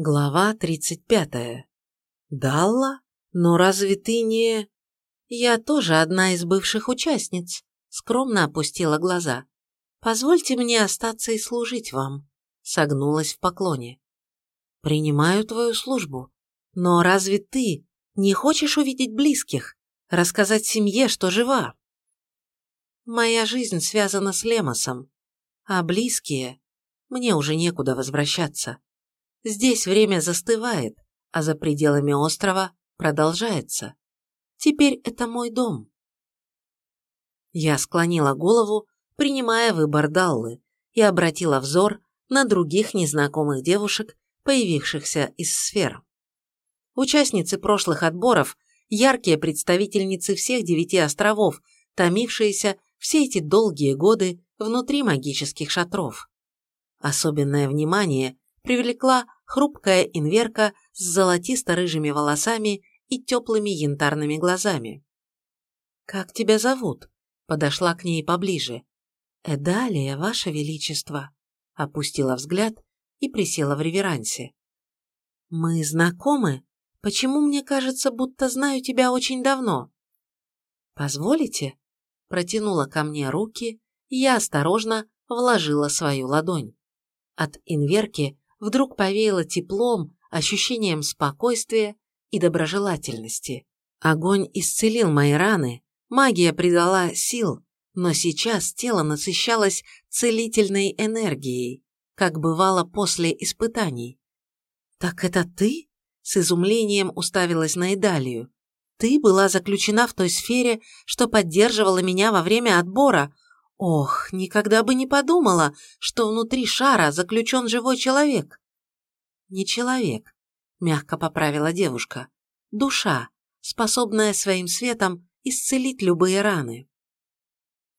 Глава 35. Далла? Но разве ты не... Я тоже одна из бывших участниц, скромно опустила глаза. Позвольте мне остаться и служить вам, согнулась в поклоне. Принимаю твою службу. Но разве ты не хочешь увидеть близких, рассказать семье, что жива? Моя жизнь связана с Лемосом, а близкие... Мне уже некуда возвращаться. Здесь время застывает, а за пределами острова продолжается. Теперь это мой дом. Я склонила голову, принимая выбор Даллы, и обратила взор на других незнакомых девушек, появившихся из сфер. Участницы прошлых отборов, яркие представительницы всех девяти островов, томившиеся все эти долгие годы внутри магических шатров. Особенное внимание привлекла хрупкая инверка с золотисто-рыжими волосами и теплыми янтарными глазами. «Как тебя зовут?» – подошла к ней поближе. «Эдалия, ваше величество», – опустила взгляд и присела в реверансе. «Мы знакомы? Почему мне кажется, будто знаю тебя очень давно?» «Позволите?» – протянула ко мне руки, и я осторожно вложила свою ладонь. От инверки вдруг повеяло теплом, ощущением спокойствия и доброжелательности. Огонь исцелил мои раны, магия придала сил, но сейчас тело насыщалось целительной энергией, как бывало после испытаний. «Так это ты?» – с изумлением уставилась на Идалию. «Ты была заключена в той сфере, что поддерживала меня во время отбора, Ох, никогда бы не подумала, что внутри шара заключен живой человек. Не человек, мягко поправила девушка. Душа, способная своим светом исцелить любые раны.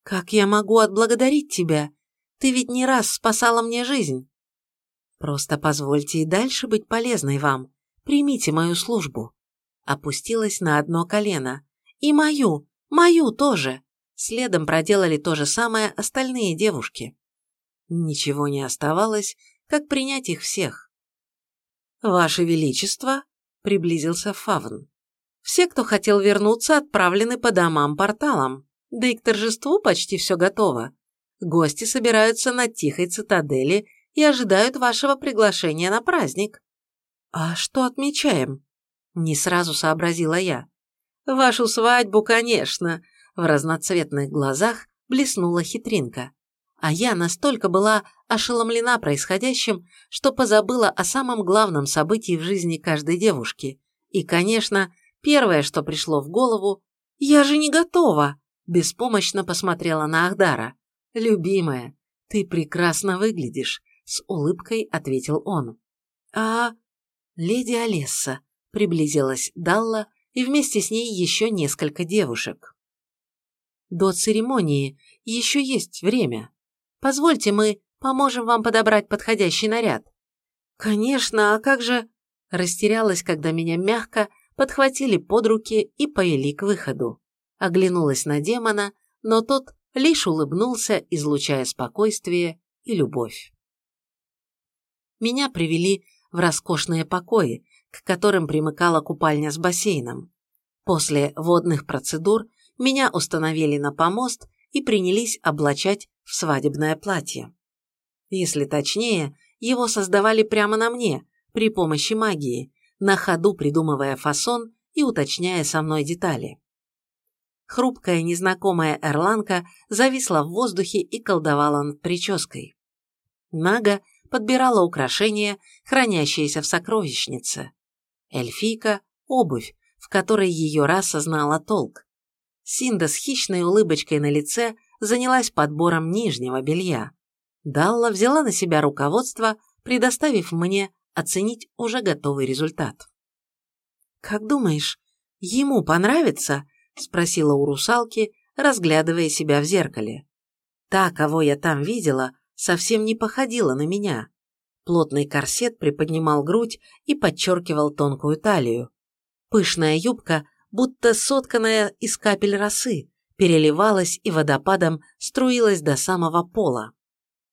Как я могу отблагодарить тебя? Ты ведь не раз спасала мне жизнь. Просто позвольте и дальше быть полезной вам. Примите мою службу. Опустилась на одно колено. И мою, мою тоже. Следом проделали то же самое остальные девушки. Ничего не оставалось, как принять их всех. «Ваше Величество!» – приблизился Фавн. «Все, кто хотел вернуться, отправлены по домам порталом. Да и к торжеству почти все готово. Гости собираются на тихой цитадели и ожидают вашего приглашения на праздник». «А что отмечаем?» – не сразу сообразила я. «Вашу свадьбу, конечно», в разноцветных глазах блеснула хитринка. А я настолько была ошеломлена происходящим, что позабыла о самом главном событии в жизни каждой девушки. И, конечно, первое, что пришло в голову, «Я же не готова!» Беспомощно посмотрела на Ахдара. «Любимая, ты прекрасно выглядишь», — с улыбкой ответил он. «А...» Леди Олесса приблизилась Далла и вместе с ней еще несколько девушек. До церемонии еще есть время. Позвольте, мы поможем вам подобрать подходящий наряд». «Конечно, а как же...» Растерялась, когда меня мягко подхватили под руки и повели к выходу. Оглянулась на демона, но тот лишь улыбнулся, излучая спокойствие и любовь. Меня привели в роскошные покои, к которым примыкала купальня с бассейном. После водных процедур меня установили на помост и принялись облачать в свадебное платье. Если точнее, его создавали прямо на мне, при помощи магии, на ходу придумывая фасон и уточняя со мной детали. Хрупкая незнакомая эрланка зависла в воздухе и колдовала над прической. Нага подбирала украшения, хранящиеся в сокровищнице. Эльфийка – обувь, в которой ее раса знала толк. Синда с хищной улыбочкой на лице занялась подбором нижнего белья. Далла взяла на себя руководство, предоставив мне оценить уже готовый результат. «Как думаешь, ему понравится?» – спросила у русалки, разглядывая себя в зеркале. Та, кого я там видела, совсем не походила на меня. Плотный корсет приподнимал грудь и подчеркивал тонкую талию. Пышная юбка будто сотканная из капель росы, переливалась и водопадом струилась до самого пола.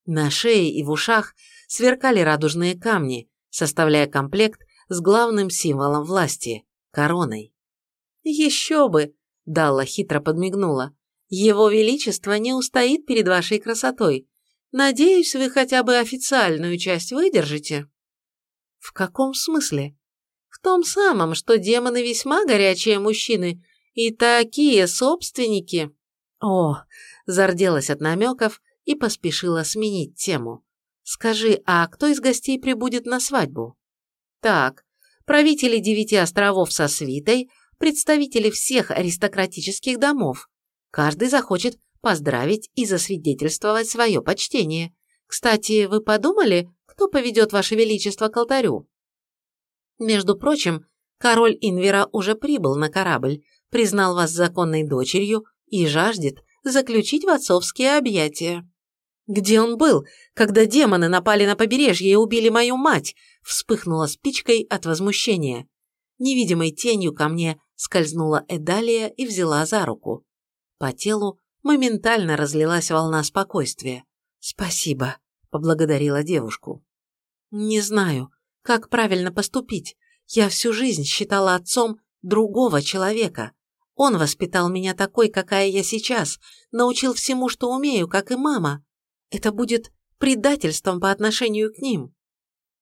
На шее и в ушах сверкали радужные камни, составляя комплект с главным символом власти – короной. «Еще бы!» – Далла хитро подмигнула. «Его Величество не устоит перед вашей красотой. Надеюсь, вы хотя бы официальную часть выдержите». «В каком смысле?» «В том самом, что демоны весьма горячие мужчины и такие собственники». «О!» – зарделась от намеков и поспешила сменить тему. «Скажи, а кто из гостей прибудет на свадьбу?» «Так, правители девяти островов со свитой, представители всех аристократических домов. Каждый захочет поздравить и засвидетельствовать свое почтение. Кстати, вы подумали, кто поведет Ваше Величество к алтарю?» Между прочим, король Инвера уже прибыл на корабль, признал вас законной дочерью и жаждет заключить в отцовские объятия. «Где он был, когда демоны напали на побережье и убили мою мать?» вспыхнула спичкой от возмущения. Невидимой тенью ко мне скользнула Эдалия и взяла за руку. По телу моментально разлилась волна спокойствия. «Спасибо», — поблагодарила девушку. «Не знаю, как правильно поступить. Я всю жизнь считала отцом другого человека. Он воспитал меня такой, какая я сейчас, научил всему, что умею, как и мама. Это будет предательством по отношению к ним».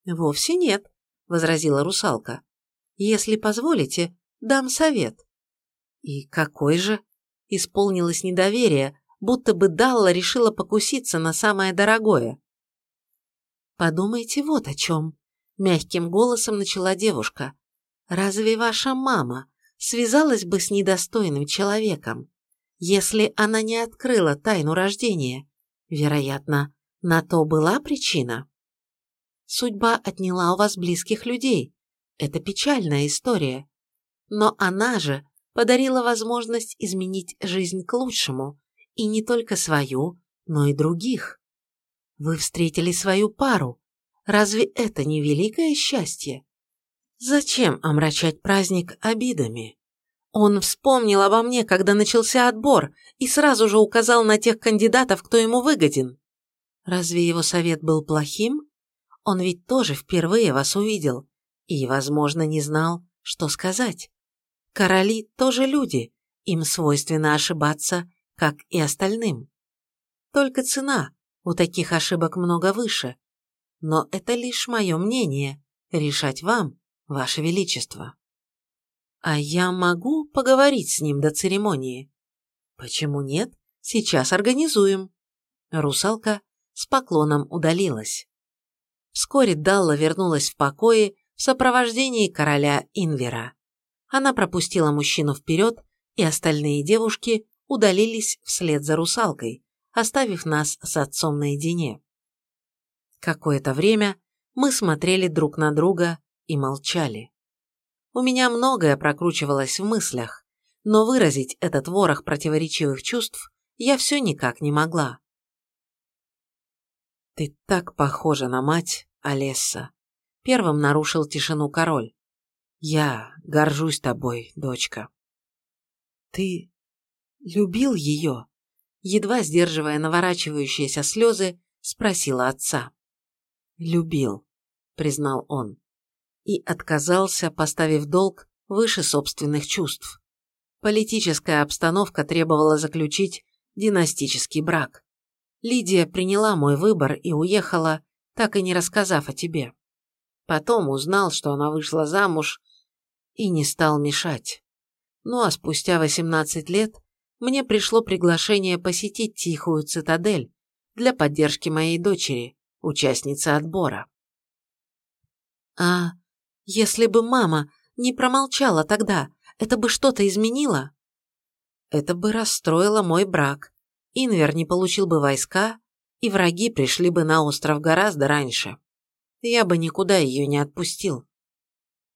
«Вовсе нет», — возразила русалка. «Если позволите, дам совет». «И какой же?» — исполнилось недоверие, будто бы Далла решила покуситься на самое дорогое. «Подумайте вот о чем», — мягким голосом начала девушка. «Разве ваша мама связалась бы с недостойным человеком, если она не открыла тайну рождения? Вероятно, на то была причина. Судьба отняла у вас близких людей. Это печальная история. Но она же подарила возможность изменить жизнь к лучшему, и не только свою, но и других. Вы встретили свою пару. Разве это не великое счастье? Зачем омрачать праздник обидами? Он вспомнил обо мне, когда начался отбор, и сразу же указал на тех кандидатов, кто ему выгоден. Разве его совет был плохим? Он ведь тоже впервые вас увидел и, возможно, не знал, что сказать. Короли тоже люди, им свойственно ошибаться, как и остальным. Только цена у таких ошибок много выше. Но это лишь мое мнение, решать вам, ваше величество. А я могу поговорить с ним до церемонии? Почему нет? Сейчас организуем. Русалка с поклоном удалилась. Вскоре Далла вернулась в покое в сопровождении короля Инвера. Она пропустила мужчину вперед, и остальные девушки удалились вслед за русалкой, оставив нас с отцом наедине. Какое-то время мы смотрели друг на друга и молчали. У меня многое прокручивалось в мыслях, но выразить этот ворох противоречивых чувств я все никак не могла. «Ты так похожа на мать, Олесса!» Первым нарушил тишину король. «Я горжусь тобой, дочка». «Ты любил ее?» Едва сдерживая наворачивающиеся слезы, спросила отца. «Любил», — признал он и отказался, поставив долг выше собственных чувств. Политическая обстановка требовала заключить династический брак. Лидия приняла мой выбор и уехала, так и не рассказав о тебе. Потом узнал, что она вышла замуж и не стал мешать. Ну а спустя 18 лет мне пришло приглашение посетить тихую цитадель для поддержки моей дочери, участницы отбора. А если бы мама не промолчала тогда, это бы что-то изменило? Это бы расстроило мой брак. Инвер не получил бы войска, и враги пришли бы на остров гораздо раньше. Я бы никуда ее не отпустил.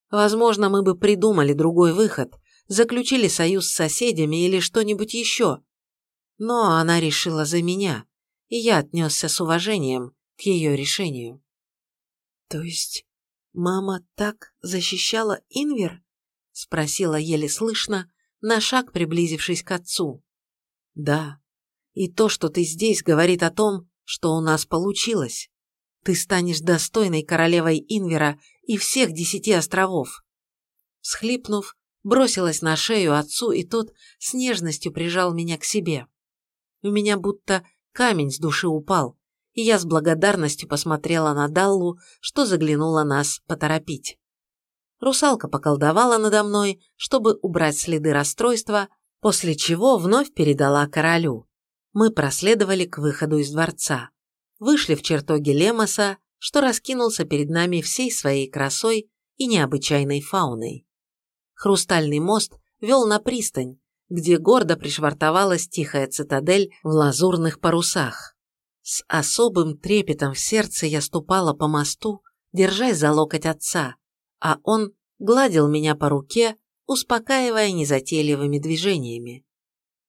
Возможно, мы бы придумали другой выход, заключили союз с соседями или что-нибудь еще. Но она решила за меня, и я отнесся с уважением к ее решению. То есть «Мама так защищала Инвер?» – спросила еле слышно, на шаг приблизившись к отцу. «Да. И то, что ты здесь, говорит о том, что у нас получилось. Ты станешь достойной королевой Инвера и всех десяти островов. Схлипнув, бросилась на шею отцу, и тот с нежностью прижал меня к себе. У меня будто камень с души упал, и я с благодарностью посмотрела на Даллу, что заглянула нас поторопить. Русалка поколдовала надо мной, чтобы убрать следы расстройства, после чего вновь передала королю. Мы проследовали к выходу из дворца. Вышли в чертоги Лемоса, что раскинулся перед нами всей своей красой и необычайной фауной. Хрустальный мост вел на пристань, где гордо пришвартовалась тихая цитадель в лазурных парусах. С особым трепетом в сердце я ступала по мосту, держась за локоть отца, а он гладил меня по руке, успокаивая незатейливыми движениями.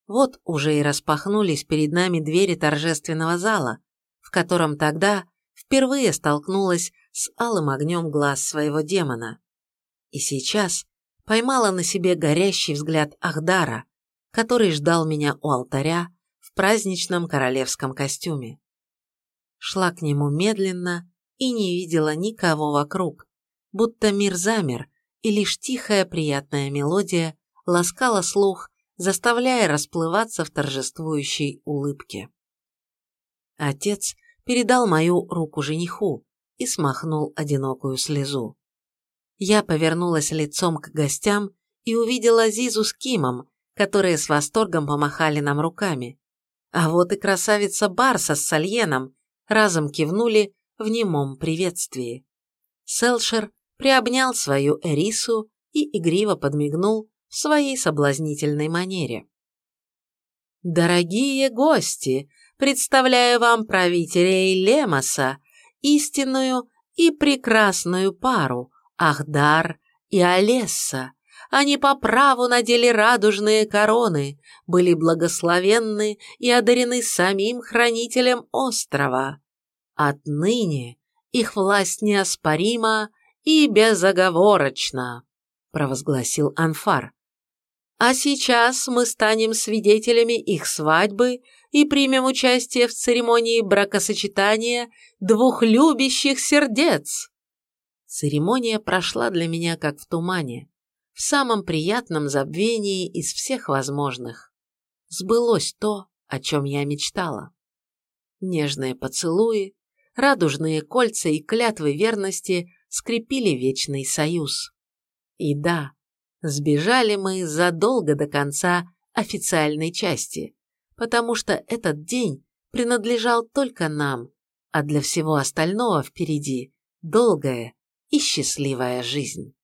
Вот уже и распахнулись перед нами двери торжественного зала, в котором тогда впервые столкнулась с алым огнем глаз своего демона. И сейчас поймала на себе горящий взгляд Ахдара, который ждал меня у алтаря в праздничном королевском костюме. Шла к нему медленно и не видела никого вокруг, будто мир замер, и лишь тихая приятная мелодия ласкала слух, заставляя расплываться в торжествующей улыбке. Отец передал мою руку жениху и смахнул одинокую слезу. Я повернулась лицом к гостям и увидела Зизу с Кимом, которые с восторгом помахали нам руками. А вот и красавица Барса с Сальеном разом кивнули в немом приветствии. Селшер приобнял свою Эрису и игриво подмигнул в своей соблазнительной манере. «Дорогие гости, представляю вам правителей Лемоса, истинную и прекрасную пару Ахдар и Олесса. Они по праву надели радужные короны, были благословенны и одарены самим хранителем острова. Отныне их власть неоспорима и безоговорочно», – провозгласил Анфар. «А сейчас мы станем свидетелями их свадьбы и примем участие в церемонии бракосочетания двух любящих сердец». Церемония прошла для меня как в тумане, в самом приятном забвении из всех возможных. Сбылось то, о чем я мечтала. Нежные поцелуи, радужные кольца и клятвы верности скрепили вечный союз. И да, сбежали мы задолго до конца официальной части, потому что этот день принадлежал только нам, а для всего остального впереди долгая и счастливая жизнь.